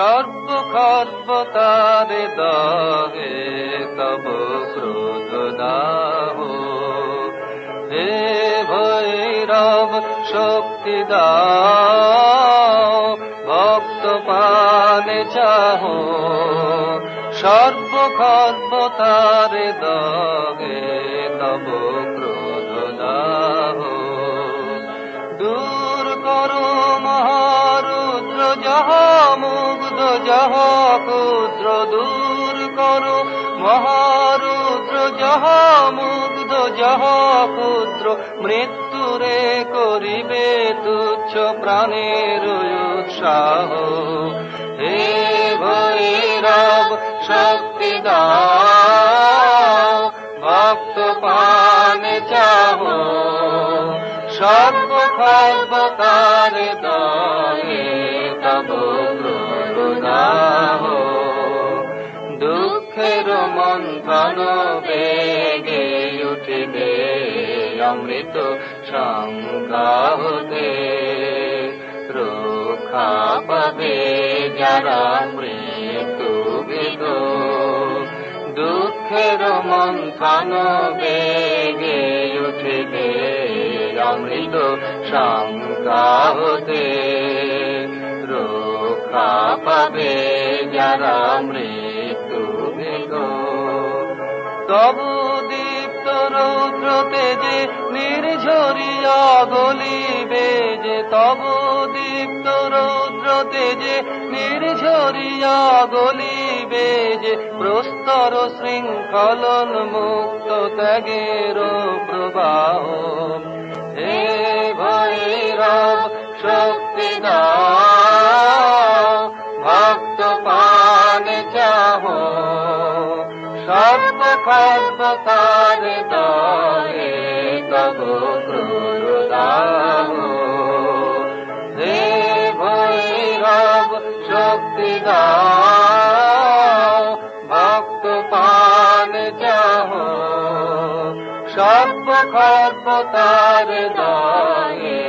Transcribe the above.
সর্বখর্বতারে দহে তব ক্রোধ দাহ হে ভৈরব, শক্তি দাও, ভক্ত পানে চাহ। সর্বখর্বতারে দহে তব ক্রোধ দাহ জহ ক্ষুদ্র দূর করো, মহারুদ্র যহ মুগ্ধ জহ ক্ষুদ্র, মৃত্যুরে করিবে তুচ্ছ প্রাণের উৎসাহ। হে ভৈরব, শক্তি দাও, ভক্ত পানে চাহ সর্বখর্বতার দয়ে তব। ক্রোধাহ দুঃখের মন্থন বেগে উঠিবে, অমৃত সংগাহতে রক্ষা পাবে যারা মৃত্যু বিদ দুঃখের মন্থন বেগে উঠিবে, অমৃত সংকাহতে রক্ষা পাবে যারা মৃত্যু তবু দীপ্ত রৌদ্র তেজে নির্ঝরিয়া গলিবে যে তবু দীপ্ত রৌদ্র তেজে নির্ঝরিয়া গলিবে যে প্রস্তর শৃঙ্খলন মুক্ত ত্যাগের প্রবাহ। সর্বখর্বতার দয়ে তব ক্রুরদাহ। হে শক্তি ভক্ত পান চাহ। সর্বখর্বতার দয়ে